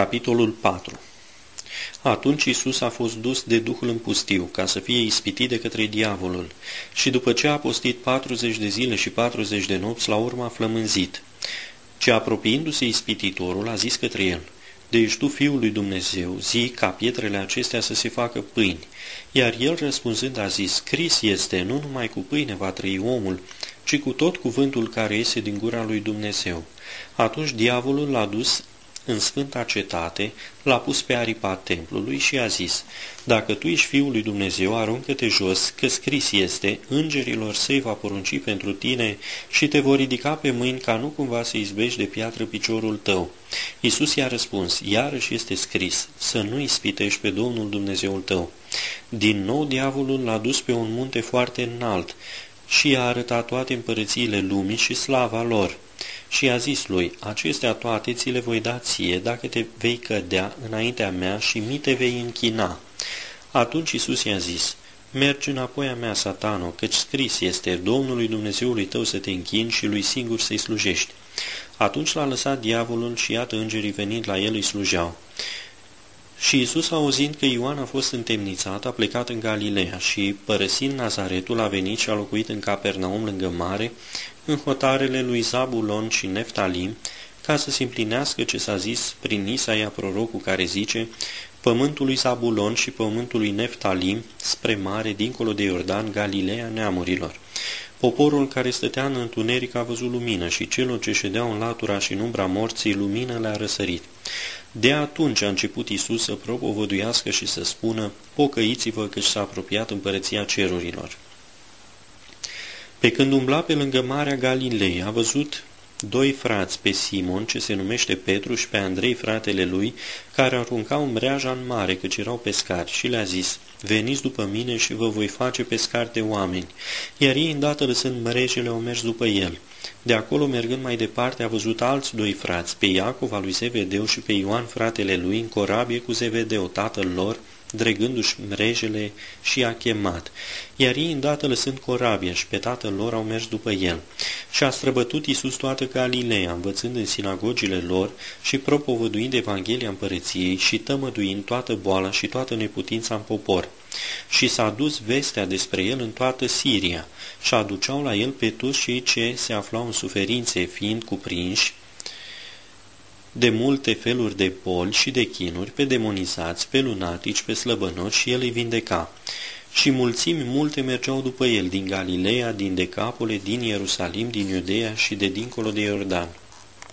Capitolul 4 Atunci Isus a fost dus de Duhul în pustiu, ca să fie ispitit de către diavolul, și după ce a postit 40 de zile și 40 de nopți, la urmă a flămânzit. Ce apropiindu-se ispititorul, a zis către el, De ești tu Fiul lui Dumnezeu, zi ca pietrele acestea să se facă pâini. Iar el răspunzând a zis, Scris este, nu numai cu pâine va trăi omul, ci cu tot cuvântul care iese din gura lui Dumnezeu. Atunci diavolul l-a dus în sfânta cetate, l-a pus pe aripa templului și a zis, Dacă tu ești Fiul lui Dumnezeu, aruncă-te jos, că scris este, îngerilor săi va porunci pentru tine și te vor ridica pe mâini ca nu cumva să izbești de piatră piciorul tău. Iisus i-a răspuns, iarăși este scris, să nu ispitești pe Domnul Dumnezeul tău. Din nou diavolul l-a dus pe un munte foarte înalt și i-a arătat toate împărățiile lumii și slava lor și a zis lui, acestea toate ți le voi da ție dacă te vei cădea înaintea mea și mi te vei închina. Atunci Isus i-a zis, mergi înapoi a mea, satano, căci scris este, Domnului Dumnezeului tău să te închini și lui singur să-i slujești. Atunci l-a lăsat diavolul și iată îngerii venind la el îi slujeau. Și Isus, auzind că Ioan a fost întemnițat, a plecat în Galileea și, părăsind Nazaretul, a venit și a locuit în Capernaum lângă mare, în hotarele lui Zabulon și Neftalim, ca să se împlinească ce s-a zis prin Isaia prorocul care zice, pământul lui Zabulon și pământul lui Neftalim, spre mare, dincolo de Iordan, Galileea neamurilor. Poporul care stătea în întuneric a văzut lumină și celor ce ședeau în latura și în umbra morții, lumină le-a răsărit. De atunci a început Isus să propovăduiască și să spună, pocăiți-vă că s-a apropiat împărăția cerurilor. Pe când umbla pe lângă Marea Galilei, a văzut doi frați, pe Simon, ce se numește Petru, și pe Andrei, fratele lui, care aruncau mreaja în mare, căci erau pescari, și le-a zis, Veniți după mine și vă voi face pescari de oameni. Iar ei, îndată lăsând mrejele, au mers după el. De acolo, mergând mai departe, a văzut alți doi frați, pe Iacov al lui Zevedeu și pe Ioan, fratele lui, în corabie cu Zevedeu, tatăl lor, dregându-și mrejele și a chemat. Iar ei, îndată lăsând corabia și pe tatăl lor, au mers după el. Și a străbătut Iisus toată Galileea, învățând în sinagogile lor și propovăduind Evanghelia împărăției și tămăduind toată boala și toată neputința în popor. Și s-a dus vestea despre el în toată Siria și aduceau la el pe toți cei ce se aflau în suferințe, fiind cuprinși de multe feluri de boli și de chinuri, pe demonizați, pe lunatici, pe slăbănoți și el îi vindeca. Și mulțimi multe mergeau după el din Galileea, din Decapole, din Ierusalim, din Iudeea și de dincolo de Iordan.